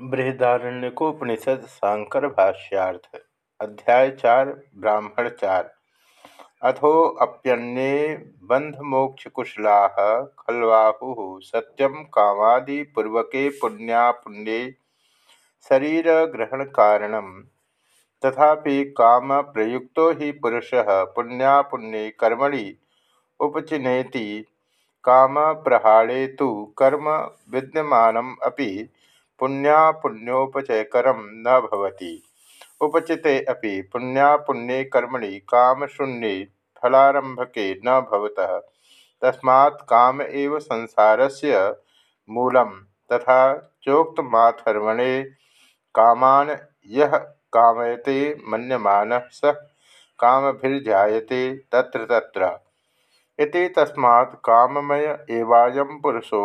बृहदारण्यकोपनिषद शांकर भाष्यार्थ, अध्याय चार, ब्राह्मण चार। अथोप्यन्ये बंधमोक्षकुशला खलवाहु सत्यम कामादिपूर्वके पुण्यापुण्ये शरीरग्रहणकारण, तथापि काम प्रयुक्तो ही पुरुषः पुण्यापुण्ये कर्मणि उपचिनेति काम प्रहाणे तो कर्म विद्यमानम अपि पुण्यापुण्योपचयकर न भवति। उपचिते अपि पुण्यापुण्ये कर्मणि कामशून्ये फलारंभके न भवतः। तस्मात् काम एव संसारस्य मूलम तथा चोक्तमाथर्वणे कामान यह कामयते मन्यमान स कामभिर्जायते तत्र तत्र। इति तस्मात् काममय एवायं पुरुषो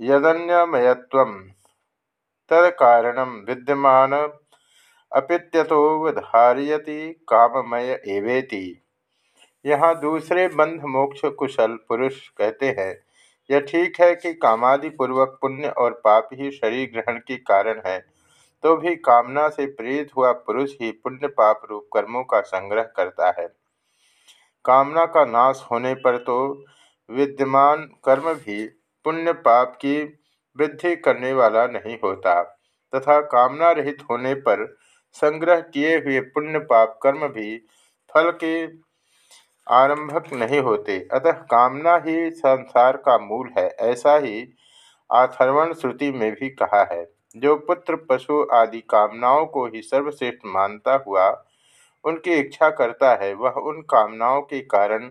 यदन्यमयत्वं तत्कारण विद्यमान। अपित्यतोवधारयति काममय एवेति। यहाँ दूसरे बंध मोक्ष कुशल पुरुष कहते हैं, यह ठीक है कि कामादि पूर्वक पुण्य और पाप ही शरीर ग्रहण के कारण है तो भी कामना से प्रेरित हुआ पुरुष ही पुण्य पाप रूप कर्मों का संग्रह करता है। कामना का नाश होने पर तो विद्यमान कर्म भी पुण्य पाप की वृद्धि करने वाला नहीं होता। तथा कामना रहित होने पर संग्रह किए हुए पुण्य पाप कर्म भी फल के आरंभक नहीं होते। अतः कामना ही संसार का मूल है, ऐसा ही आथर्वण श्रुति में भी कहा है। जो पुत्र, पशु आदि कामनाओं को ही सर्वश्रेष्ठ मानता हुआ उनकी इच्छा करता है, वह उन कामनाओं के कारण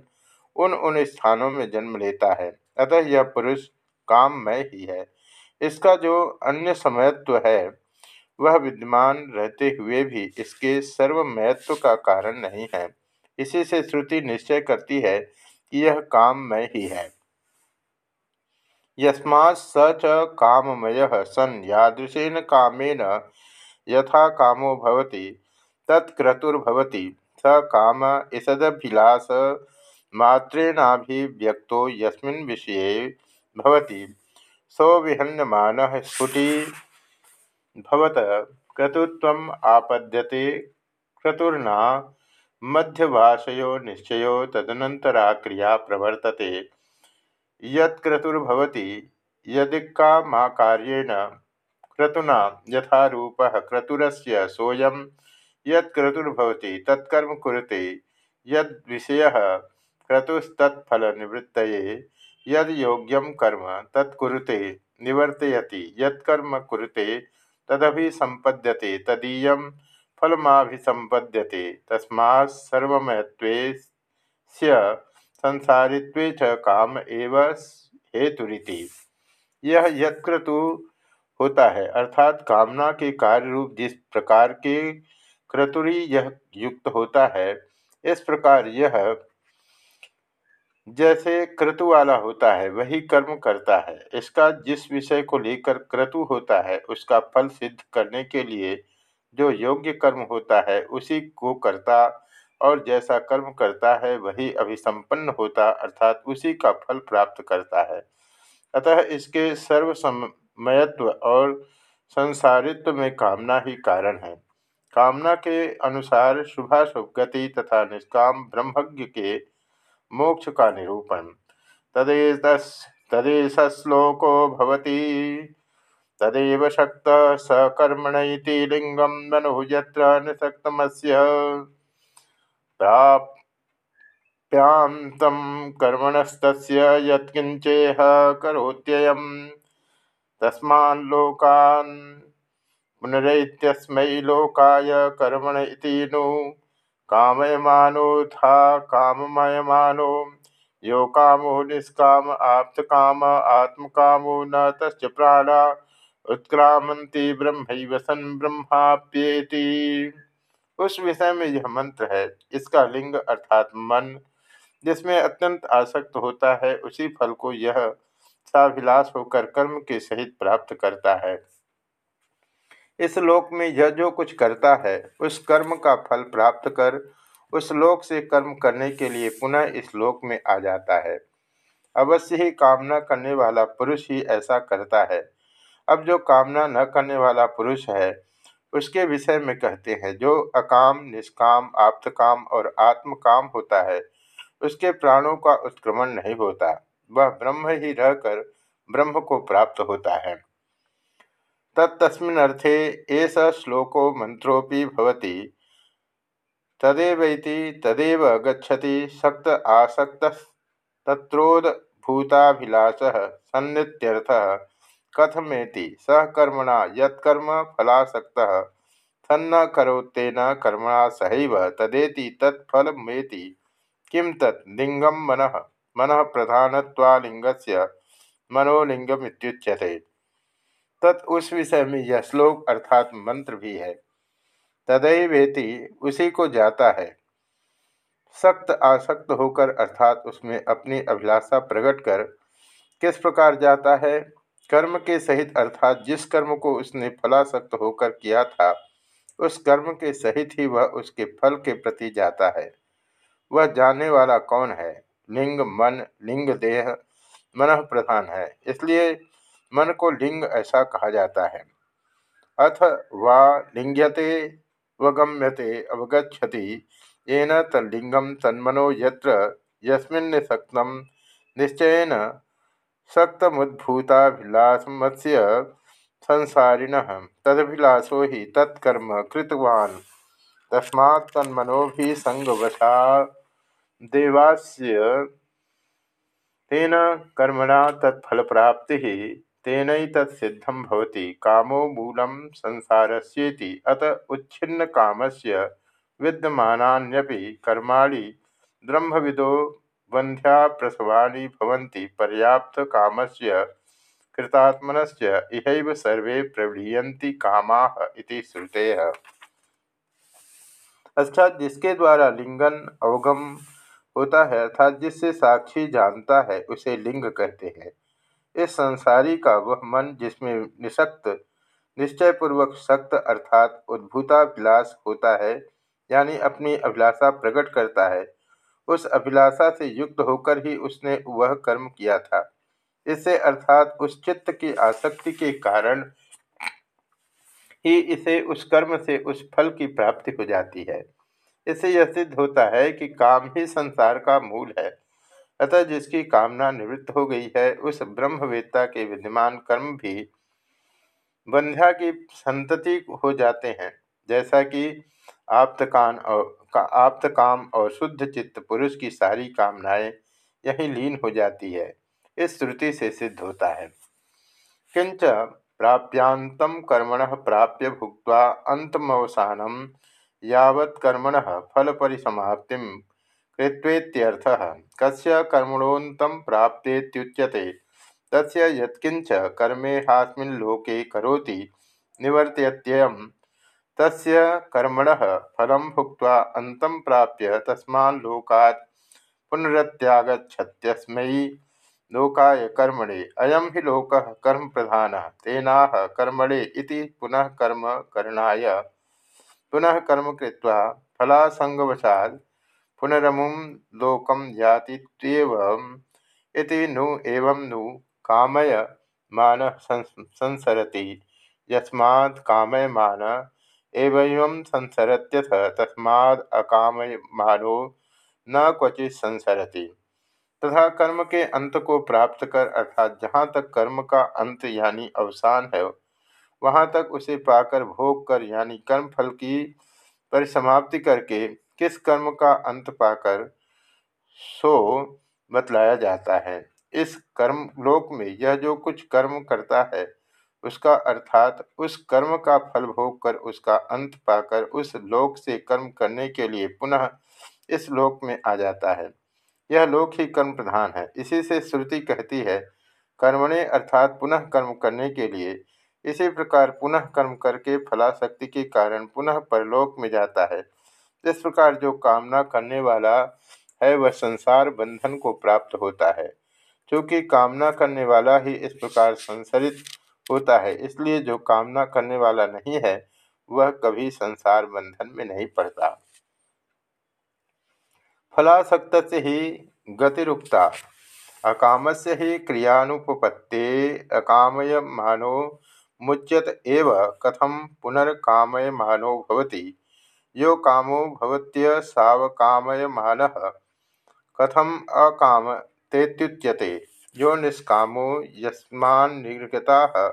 उन उन स्थानों में जन्म लेता है। अतः यह पुरुष काममय ही है। इसका जो अन्य समयत्व है, वह विद्यमान रहते हुए भी इसके सर्वमयत्व का कारण नहीं है। इसी से श्रुति निश्चय करती है कि यह काममय ही है। यस्मा स च काममय सन यादृशेन कामेन यथा कामो भवति तत्क्रतुर्भवति स काम इसदभिलाष मात्रेणाभिव्यक्तो यस्मिन् विषये भवति। सौविहन्यमानः स्फुटीभवत क्रतुत्वम् आपद्यते, क्रतुर्ना मध्यभाषयो निश्चयो तदनन्तरा क्रिया प्रवर्तते। यत्क्रतुर्भवति यदिक्कामाकार्येण क्रतुना यथारूपः क्रतुरस्य सोऽयं यत्क्रतुर्भवति तत्कर्म कुरुते, यद्विषयः क्रतुस्तत्फलनिवृत्तये। यद योग्यम कर्म तत्कुरुते निवर्तयति यत्कर्म कुरुते तदभि संपद्यते तदीय फलमाभिसंपद्यते तस्मात् सर्वमयत्वेस्य संसारित्वे च काम एव हेतुरीति। यह यत्क्रतु होता है, अर्थात कामना के कार्य रूप जिस प्रकार के क्रतुरी यह युक्त होता है, इस प्रकार यह जैसे क्रतु वाला होता है, वही कर्म करता है। इसका जिस विषय को लेकर क्रतु होता है, उसका फल सिद्ध करने के लिए जो योग्य कर्म होता है, उसी को करता और जैसा कर्म करता है, वही अभिसंपन्न होता, अर्थात उसी का फल प्राप्त करता है। अतः इसके सर्वसमयत्व और संसारित्व में कामना ही कारण है। कामना के अनुसार शुभाशुभ गति तथा निष्काम ब्रह्मज्ञ के मोक्ष का निरूपण तदेश श्लोको भवती। तदेव शक्त सकर्मण लिंगम ननु यत्र निसक्तमस्य। प्राप्यान्तं कर्मणस्तस्य यत्किञ्चेह करोत्ययं। तस्मान् लोकान् लोकाय कर्मण इति नु। कामयमानोथा काममयमानो। यो कामो निष्काम, आप्तकाम, आत्मकामो न तस् प्राणा। उत्क्रामंती ब्रह्म सन ब्रह्माप्येति उस विषय में यह मंत्र है, इसका लिंग अर्थात मन, जिसमें अत्यंत आसक्त होता है, उसी फल को यह साभिलाष होकर कर्म के सहित प्राप्त करता है। इस लोक में यह जो कुछ करता है, उस कर्म का फल प्राप्त कर, उस लोक से कर्म करने के लिए पुनः इस लोक में आ जाता है। अवश्य ही कामना करने वाला पुरुष ही ऐसा करता है। अब जो कामना न करने वाला पुरुष है, उसके विषय में कहते हैं, जो अकाम, निष्काम, आप्तकाम और आत्मकाम होता है, उसके प्राणों का उत्क्रमण नहीं होता। वह ब्रह्म ही रहकर ब्रह्म को प्राप्त होता है। तत्तस्मिन्नर्थे एष श्लोको मंत्रोपि भवति। तदेवैति तदेव गच्छति सक्त आसक्त तत्रोद्भूताभिलाष सन्नित्यर्थः। कथमेति? सह कर्मणा यत्कर्म फलासक्त। तन्न करोतेन कर्मणा सहैव। तदेति तत्फलमेति। किं तत्? लिंगम मन। मन प्रधानत्वालिंगस्य मनोलिंगमित्युच्यते तत् उस विषय में यह श्लोक अर्थात मंत्र भी है। तदैवेति उसी को जाता है। सक्त आसक्त होकर अर्थात उसमें अपनी अभिलाषा प्रकट कर किस प्रकार जाता है? कर्म के सहित अर्थात जिस कर्म को उसने फलासक्त होकर किया था, उस कर्म के सहित ही वह उसके फल के प्रति जाता है। वह जानने वाला कौन है? लिंग, मन, लिंग, देह, मन प्रधान है। इसलिए मन को लिंग ऐसा कहा जाता है। अथ वा लिंग्यते वगम्यते अवगछति येन तल्लिंगम तन्मनो यत्र यस्मिन्निसक्तं निश्चयेन सक्तमुद्भूताभिलाषमस्य संसारिणः। तदभिलाषो हि तत्कर्म कृतवान्। तस्मात् तन्मनोभिसंगवशा देवास्य तेन कर्मणा तत्फलप्राप्तिः तेनैतत्सिद्धं भवति। कामो मूलं संसारस्येति। अत उच्छिन्नकामस्य विद्यमानान्यपि कर्माणि ब्रह्मविदो बन्ध्याप्रसवानि भवन्ति। पर्याप्तकामस्य कृतात्मनस्य इहैव सर्वे प्रव्रियन्ति कामाः इति श्रुतेः। अर्थात जिसके द्वारा लिंगन अवगम होता है, अर्थात जिससे साक्षी जानता है, उसे लिंग कहते हैं। इस संसारी का वह मन जिसमें निशक्त, निश्चयपूर्वक सक्त अर्थात उद्भूताभिलाष होता है, यानी अपनी अभिलाषा प्रकट करता है, उस अभिलाषा से युक्त होकर ही उसने वह कर्म किया था। इससे अर्थात उस चित्त की आसक्ति के कारण ही इसे उस कर्म से उस फल की प्राप्ति हो जाती है। इससे यह सिद्ध होता है कि काम ही संसार का मूल है। अतः जिसकी कामना निवृत्त हो गई है, उस ब्रह्मवेत्ता के विद्यमान कर्म भी बंध्या की संतति हो जाते हैं। जैसा कि आप्तकान और का, आप्त काम और शुद्ध चित्त पुरुष की सारी कामनाएँ यही लीन हो जाती है। इस श्रुति से सिद्ध होता है। किंच प्राप्यांतम कर्मण प्राप्य भुक्त अंतमवसानम यावत् कर्मण फल परिसमाप्ति कृत्वेत्यर्थः। कस्य कर्मणोऽन्तं प्राप्तेत्युच्यते। तस्य यत्किञ्च कर्मेहास्मिन् लोके करोति। निवर्त्यत्ययं तस्य कर्मणः फलं भुक्त्वा अन्तं प्राप्य तस्मात् लोकात् पुनरत्यागच्छत्यस्मै। लोकाय कर्मणे, अयं हि लोकः कर्म प्रधान तेनाह कर्मणे इति पुनः कर्म करणाय। पुनः कर्म कृत्वा फलासंगवशात् पुनरमुं लोकम यातीत्येवम् नु एवं नु कामय मान संसरति यस्मात् कामयमान एवं संसरत्यथ, तस्माद् अकामयमानो न क्वचि संसरति। तथा कर्म के अंत को प्राप्त कर अर्थात जहाँ तक कर्म का अंत यानी अवसान है, वहाँ तक उसे पाकर भोग कर यानी कर्म फल की परिसमाप्ति करके किस कर्म का अंत पाकर सो बतलाया जाता है? इस कर्म लोक में यह जो कुछ कर्म करता है, उसका अर्थात उस कर्म का फल भोग कर उसका अंत पाकर उस लोक से कर्म करने के लिए पुनः इस लोक में आ जाता है। यह लोक ही कर्म प्रधान है। इसी से श्रुति कहती है, कर्मणे अर्थात पुनः कर्म करने के लिए। इसी प्रकार पुनः कर्म करके फलाशक्ति के कारण पुनः परलोक में जाता है। इस प्रकार जो कामना करने वाला है, वह संसार बंधन को प्राप्त होता है। क्योंकि कामना करने वाला ही इस प्रकार संसरित होता है, इसलिए जो कामना करने वाला नहीं है, वह कभी संसार बंधन में नहीं पड़ता। फलासक्त ही गतिरुक्ता अकाम से ही क्रियानुपत्ते अकामय मानो मुच्यत एव कथम पुनर्कामयमानो भवति। यो कामो भवत्यसावकामयमानः कथम अकाम तेत्युच्यते यो निष्कामो यस्मान्निर्गताः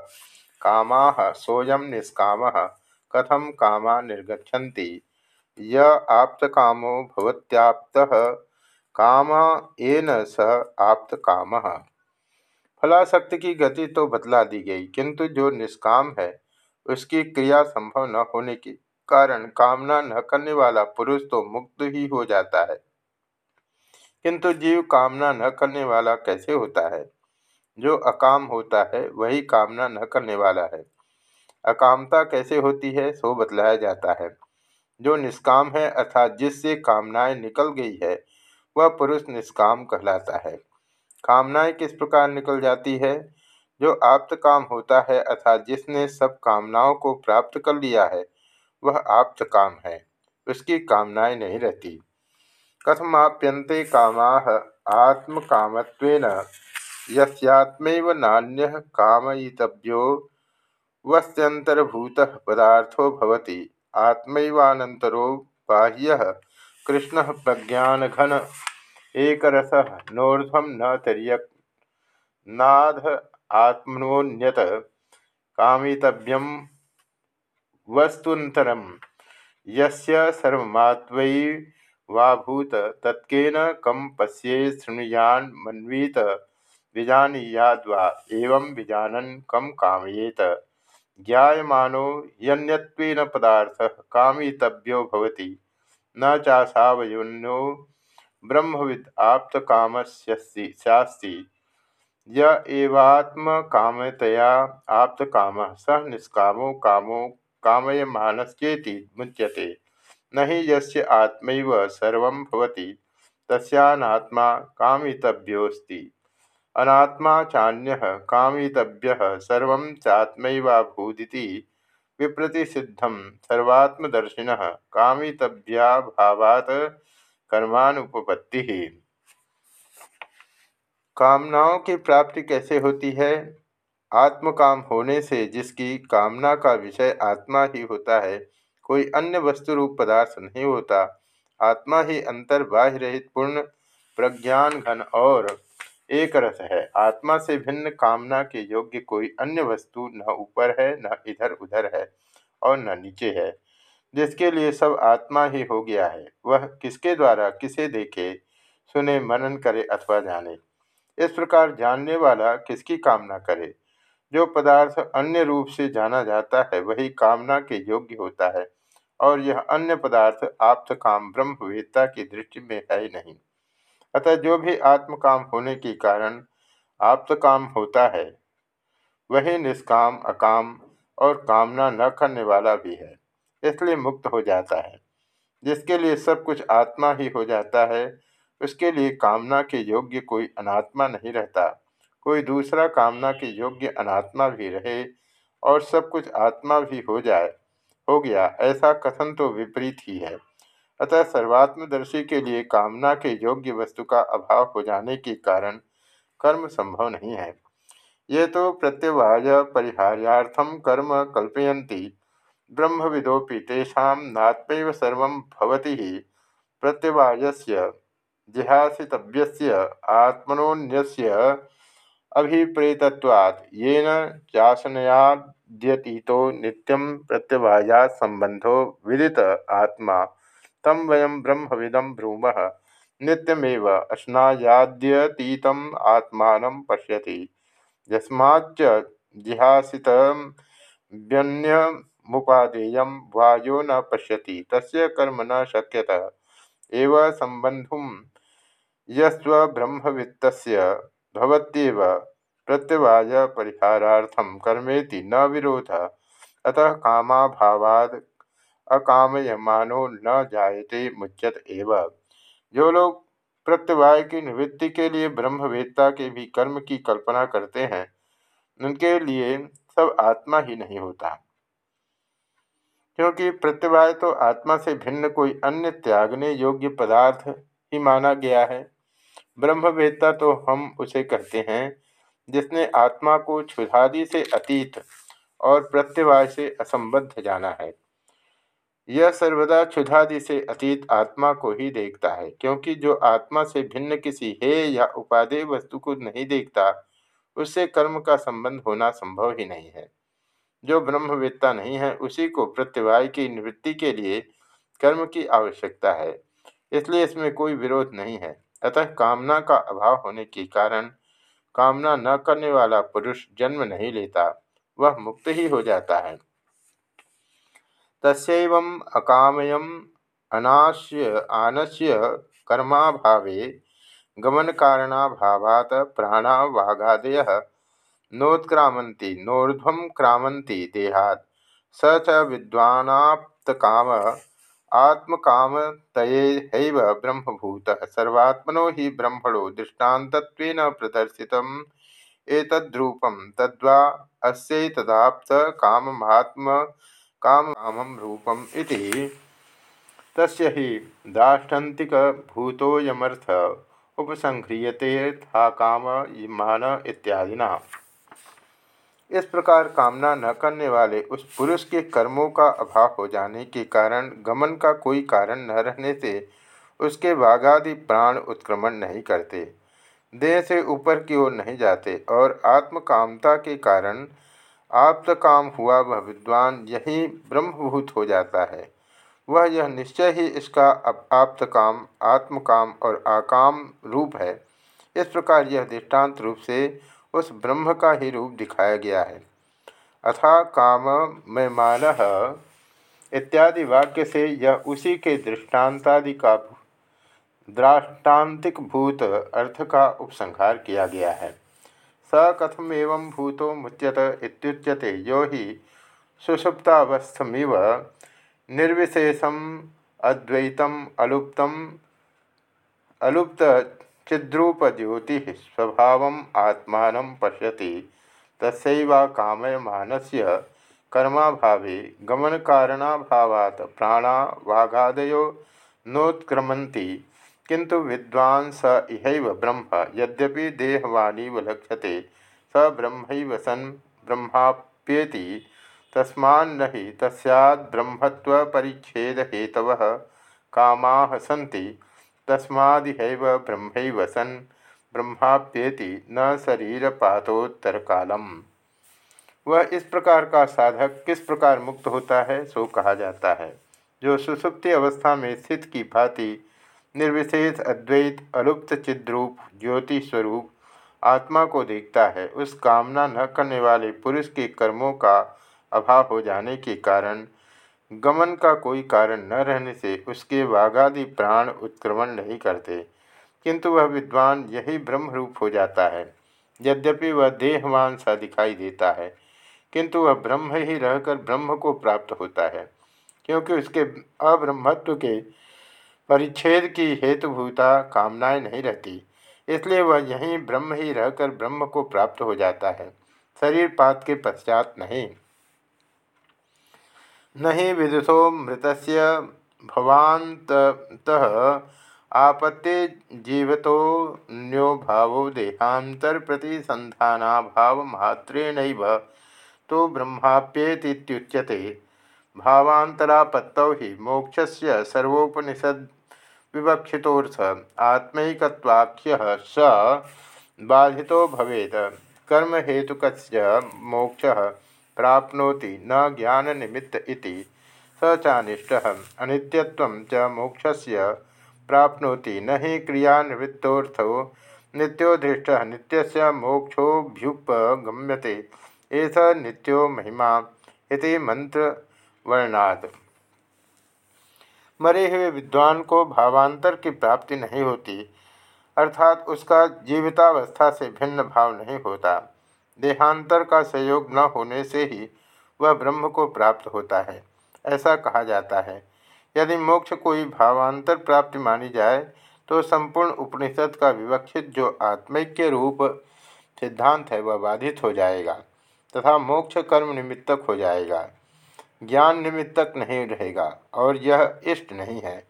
कामाः सोऽयं निष्कामः। कथम कामा निर्गछन्ति य आप्तकामो भवत्याप्तः। काम एन स आप्तकाम। फलाशक्ति की गति तो बतला दी गई, किंतु जो निष्काम है, उसकी क्रिया संभव न होने के कारण कामना न करने वाला पुरुष तो मुक्त ही हो जाता है। किंतु जीव कामना न करने वाला कैसे होता है? जो अकाम होता है, वही कामना न करने वाला है। अकामता कैसे होती है, सो बतलाया जाता है। जो निष्काम है, अर्थात जिससे कामनाएँ निकल गई है, वह पुरुष निष्काम कहलाता है। कामनाएँ किस प्रकार निकल जाती है? जो आप्त काम होता है, अर्थात जिसने सब कामनाओं को प्राप्त कर लिया है वह आप्त काम है, उसकी कामनाएँ नहीं रहती। कथमाप्यन्ते कामा आत्म कामत्वेन यस्यात्मैव नान्यः कामयितव्यो वस्त्यंतरभूत पदार्थो भवति बाह्यः कृष्णः प्रज्ञानघन एक रस नोर्ध्वं न तिर्यक् नाध आत्मनोन्यत कामितव्यं वस्तुन्तरं यस्य सर्वमात्मैवाभूत तत्केन कं पश्ये शृणुयान् मन्वीत, विजानीयाद्वा एवं विजानन् कं कामयेत। ज्ञायमानो यन्यत्वेन पदार्थः कामितव्यो भवति। न चासावयुन्नो ब्रह्मविद आप्तकामस्यास्ति य एवात्मकामतया आप्तकामः। सह निष्कामो कामो कामयमानश्चेति मुच्यते। न हि यस्य आत्मैव सर्वं भवति, तस्यानात्मा कामितव्योऽस्ति। अनात्मा चान्यः कामितव्यः सर्वं चात्मैवाभूदिति, विप्रतिसिद्धं सर्वात्मदर्शिनः कामितव्याभावात् कर्मानुपपत्ति। कामनाओं की प्राप्ति कैसे होती है? आत्मकाम होने से जिसकी कामना का विषय आत्मा ही होता है, कोई अन्य वस्तु रूप पदार्थ नहीं होता। आत्मा ही अंतर बाह्य रहित पूर्ण प्रज्ञान घन और एक रस है। आत्मा से भिन्न कामना के योग्य कोई अन्य वस्तु न ऊपर है, न इधर उधर है और न नीचे है। जिसके लिए सब आत्मा ही हो गया है, वह किसके द्वारा किसे देखे, सुने, मनन करे अथवा जाने। इस प्रकार जानने वाला किसकी कामना करे? जो पदार्थ अन्य रूप से जाना जाता है, वही कामना के योग्य होता है, और यह अन्य पदार्थ आप्त काम ब्रह्मवेत्ता की दृष्टि में है ही नहीं। अतः जो भी आत्मकाम होने के कारण आप्त काम होता है, वही निष्काम, अकाम और कामना न करने वाला भी है, इसलिए मुक्त हो जाता है। जिसके लिए सब कुछ आत्मा ही हो जाता है, उसके लिए कामना के योग्य कोई अनात्मा नहीं रहता। कोई दूसरा कामना के योग्य अनात्मा भी रहे और सब कुछ आत्मा भी हो जाए, हो गया, ऐसा कथन तो विपरीत ही है। अतः सर्वात्मदर्शी के लिए कामना के योग्य वस्तु का अभाव हो जाने के कारण कर्म संभव नहीं है। ये तो प्रत्यवाय परिहार्यार्थम कर्म कल्पयन्ति ब्रह्मविदोपि तेषां नात्मैव सर्वं भवति हि, प्रत्यवायस्य जिहासितव्यस्य आत्मनोन्यस्य अभिप्रेतत्वात्। येन चाशनयाद्यतीतो नित्यं प्रत्यवायात् सम्बन्धो विदित आत्मा। तं वयं ब्रह्मविदं ब्रूमः। नित्यमेव अश्नायाद्यतीतम् आत्मानं पश्यति। यस्माच्च जिहासितं व्यन्य मुपादेय वायो न पश्यति। तस्य कर्म न शक्यत। एव संबंधुम यस्वब्रह्मवित्तस्य भवत्येव प्रत्यवाय परिहारार्थम कर्मेति न विरोध। अतः कामाभावाद अकामयमानो न जायते, मुच्यत एव। जो लोग प्रत्यवाय की निवृत्ति के लिए ब्रह्मवेत्ता के भी कर्म की कल्पना करते हैं, उनके लिए सब आत्मा ही नहीं होता। क्योंकि प्रत्यवाय तो आत्मा से भिन्न कोई अन्य त्यागने योग्य पदार्थ ही माना गया है। ब्रह्मवेत्ता तो हम उसे कहते हैं, जिसने आत्मा को क्षुधादि से अतीत और प्रत्यवाय से असंबद्ध जाना है। यह सर्वदा क्षुधादि से अतीत आत्मा को ही देखता है, क्योंकि जो आत्मा से भिन्न किसी हे या उपादेय वस्तु को नहीं देखता, उससे कर्म का संबंध होना संभव ही नहीं है। जो ब्रह्मवेत्ता नहीं है, उसी को प्रत्यवाय की निवृत्ति के लिए कर्म की आवश्यकता है, इसलिए इसमें कोई विरोध नहीं है। अतः कामना का अभाव होने के कारण कामना न करने वाला पुरुष जन्म नहीं लेता, वह मुक्त ही हो जाता है। तस्व अकामयम अनाश्य आनस्य कर्माभावे गमन कारणाभावात प्राणावागादय नोत्क्रामती नोर्ध्व क्रामती देहात्। स च विद्वानाप्तकाम आत्मकामतयेहैव ब्रह्मभूत सर्वात्मनो हि ब्रह्मणो दृष्टान्तत्वेन प्रदर्शितम्। एतद्रूपं तद्वा अस्यैतदाप्त काममात्म कामकामं रूपम् इति। तस्य हि काम मान इत्यादिना। इस प्रकार कामना न करने वाले उस पुरुष के कर्मों का अभाव हो जाने के कारण गमन का कोई कारण न रहने से उसके वाघादि प्राण उत्क्रमण नहीं करते। देह से ऊपर की ओर नहीं जाते और आत्मकामता के कारण आप्त काम हुआ वह विद्वान यही ब्रह्मभूत हो जाता है। वह यह निश्चय ही इसका आप्त काम, आत्मकाम और आकाम रूप है। इस प्रकार यह दृष्टांत रूप से उस ब्रह्म का ही रूप दिखाया गया है। अथा काम में मान इत्यादि वाक्य से यह उसी के दृष्टांतादि का द्राष्टान्तिक भूत अर्थ का उपसंहार किया गया है। स कथम एवं भूतो मुच्यत इत्युच्यते, यो ही सुषुप्तावस्थमिव निर्विशेषम, अद्वैतम, अलुप्तम, अलुप्त चिद्रूपज्योति स्वभाव आत्मा पश्यति। तस्वा कामयमान से कर्माभावे गमन कारणाभावात् प्राणा वाघादयो नोत्क्रमती किंतु विद्वान स इह ब्रह्म, यद्यपि देहवानीव लक्ष्यते स ब्रह्म सन् ब्रह्माप्येति। तस्मान्न हि तस्याद्ब्रह्मत्वपरिच्छेदहेतवः कामाः सन्ति। तस्मादिहैव सन्। ब्रह्माप्येति न शरीर पातोत्तर कालम वह इस प्रकार का साधक किस प्रकार मुक्त होता है, सो कहा जाता है। जो सुसुप्ति अवस्था में स्थित की भांति निर्विशेष, अद्वैत, अलुप्त, चिद्रूप, ज्योति स्वरूप आत्मा को देखता है, उस कामना न करने वाले पुरुष के कर्मों का अभाव हो जाने के कारण गमन का कोई कारण न रहने से उसके वाघादि प्राण उत्क्रमण नहीं करते। किंतु वह विद्वान यही ब्रह्म रूप हो जाता है। यद्यपि वह देहवान सा दिखाई देता है, किंतु वह ब्रह्म ही रहकर ब्रह्म को प्राप्त होता है, क्योंकि उसके अब्रह्मत्व के परिच्छेद की हेतुभूता कामनाएँ नहीं रहती। इसलिए वह यहीं ब्रह्म ही रहकर ब्रह्म को प्राप्त हो जाता है। शरीर पात के पश्चात नहीं। न ही विदुषो मृत भवात आपत्ति जीवतो न्यो भाव देहांतर प्रतिसंधानाभाव मात्रेण तो ब्रह्माप्येतीच्यते भावांतरापत्तौ ही मोक्षस्य सर्वोपनिषद विवक्षितोर्थ आत्मैकवाख्य स बाधितो भवेद कर्म हेतुक मोक्ष प्राप्नोति न ज्ञान निमित्त इति। स चानिष्ट अनित्यत्वं च मोक्षस्य प्राप्नोति न हि क्रियानिवृत्तोऽर्थो नित्योदृष्ट नित्यस्य मोक्षोभ्युपगम्यते एष नित्यो महिमा इति मंत्र मंत्रवर्णात् मरे हुए विद्वान को भावांतर की प्राप्ति नहीं होती, अर्थात उसका जीवितावस्था से भिन्न भाव नहीं होता। देहांतर का सहयोग न होने से ही वह ब्रह्म को प्राप्त होता है। ऐसा कहा जाता है। यदि मोक्ष कोई भावांतर प्राप्ति मानी जाए तो संपूर्ण उपनिषद का विवक्षित जो आत्मिक्य रूप सिद्धांत है, वह बाधित हो जाएगा तथा मोक्ष कर्म निमित्तक हो जाएगा। ज्ञान निमित्तक नहीं रहेगा और यह इष्ट नहीं है,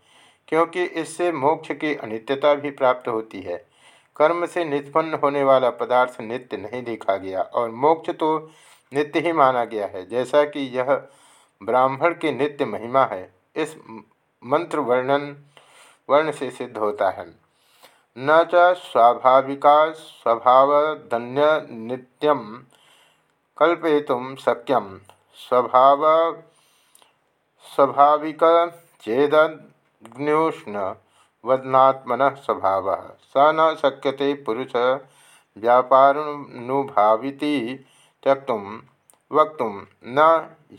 क्योंकि इससे मोक्ष की अनित्यता भी प्राप्त होती है। कर्म से निष्पन्न होने वाला पदार्थ नित्य नहीं देखा गया और मोक्ष तो नित्य ही माना गया है, जैसा कि यह ब्राह्मण की नित्य महिमा है। इस मंत्र वर्णन, वर्ण से सिद्ध होता है। न च स्वाभाविका स्वभावधन्य नित्यम कल्पयितुम शक्यम स्वभाव, स्वाभाविक चेदग्न्योष्ण। वदनात्मन स्वभाव। स न शक्यते पुरुष। व्यापारानुभाविति त्यक्त वक्त न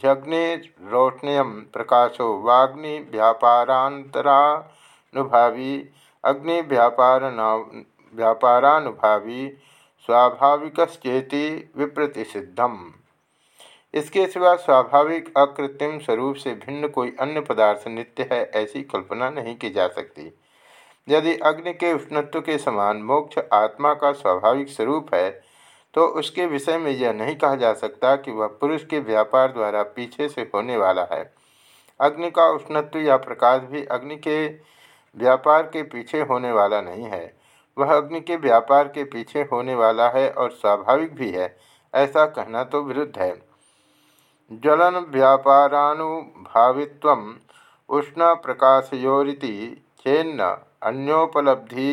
यज्ञरोष्णय प्रकाशो वाग्नि व्यापारांतरानुभावी अग्नि व्यापार व्यापारानुभावी। स्वाभाविकश्चेति विप्रतिषिद्धम इसके सिवा स्वाभाविक अकृत्रिम स्वरूप से भिन्न कोई अन्य पदार्थ नित्य है, ऐसी कल्पना नहीं की जा सकती। यदि अग्नि के उष्णत्व के समान मोक्ष आत्मा का स्वाभाविक स्वरूप है तो उसके विषय में यह नहीं कहा जा सकता कि वह पुरुष के व्यापार द्वारा पीछे से होने वाला है। अग्नि का उष्णत्व या प्रकाश भी अग्नि के व्यापार के पीछे होने वाला नहीं है। वह अग्नि के व्यापार के पीछे होने वाला है और स्वाभाविक भी है, ऐसा कहना तो विरुद्ध है। ज्वलन व्यापारानुभावित्व उष्ण प्रकाशयोरिति चेन्न अन्योपलब्धि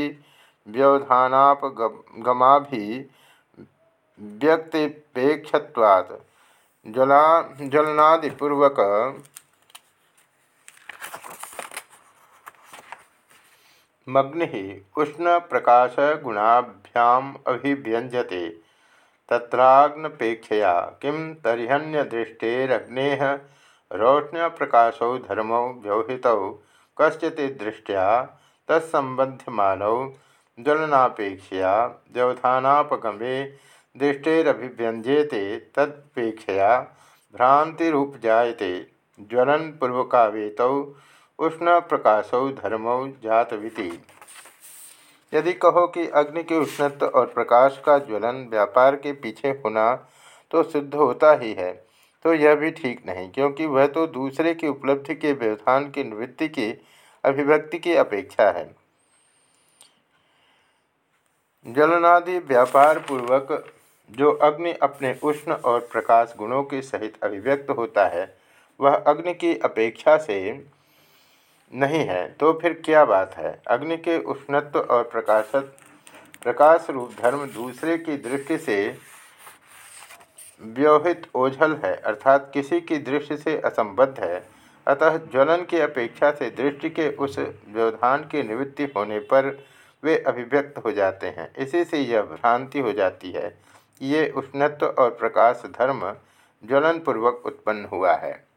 व्यवधानापगमा भी व्यक्तिपेक्षत्वात् ज्वला ज्वलनादिपूर्वक मग्नि उष्ण प्रकाश गुणाभ्याम अभिव्यंजते तत्राग्नपेक्षया किं तर्ह्यन्यदृष्टेरग्ने रोष्ण प्रकाशौ धर्मौ व्यवहितौ कस्यचिदृष्टिया तत्सबध्यमानौ ज्वलनापेक्षया व्यवधानापगमे दृष्टेरभिव्यंजेते तत्पेक्षया भ्रांतिरूपजाते ज्वलन पूर्वकावेत उष्ण प्रकाशौ धर्मौ जातविति। यदि कहो कि अग्नि के उष्णत्व और प्रकाश का ज्वलन व्यापार के पीछे होना तो सिद्ध होता ही है तो यह भी ठीक नहीं, क्योंकि वह तो दूसरे की उपलब्धि के व्यवधान की निवृत्ति की अभिव्यक्ति की अपेक्षा है। जलनादि व्यापार पूर्वक जो अग्नि अपने उष्ण और प्रकाश गुणों के सहित अभिव्यक्त होता है, वह अग्नि की अपेक्षा से नहीं है तो फिर क्या बात है? अग्नि के उष्णत्व और प्रकाशत प्रकाश रूप धर्म दूसरे की दृष्टि से व्यवहित ओझल है, अर्थात किसी की दृष्टि से असंबद्ध है। अतः ज्वलन की अपेक्षा से दृष्टि के उस व्यवधान की निवृत्ति होने पर वे अभिव्यक्त हो जाते हैं। इसी से यह भ्रांति हो जाती है ये उष्णत्व और प्रकाश धर्म ज्वलन पूर्वक उत्पन्न हुआ है।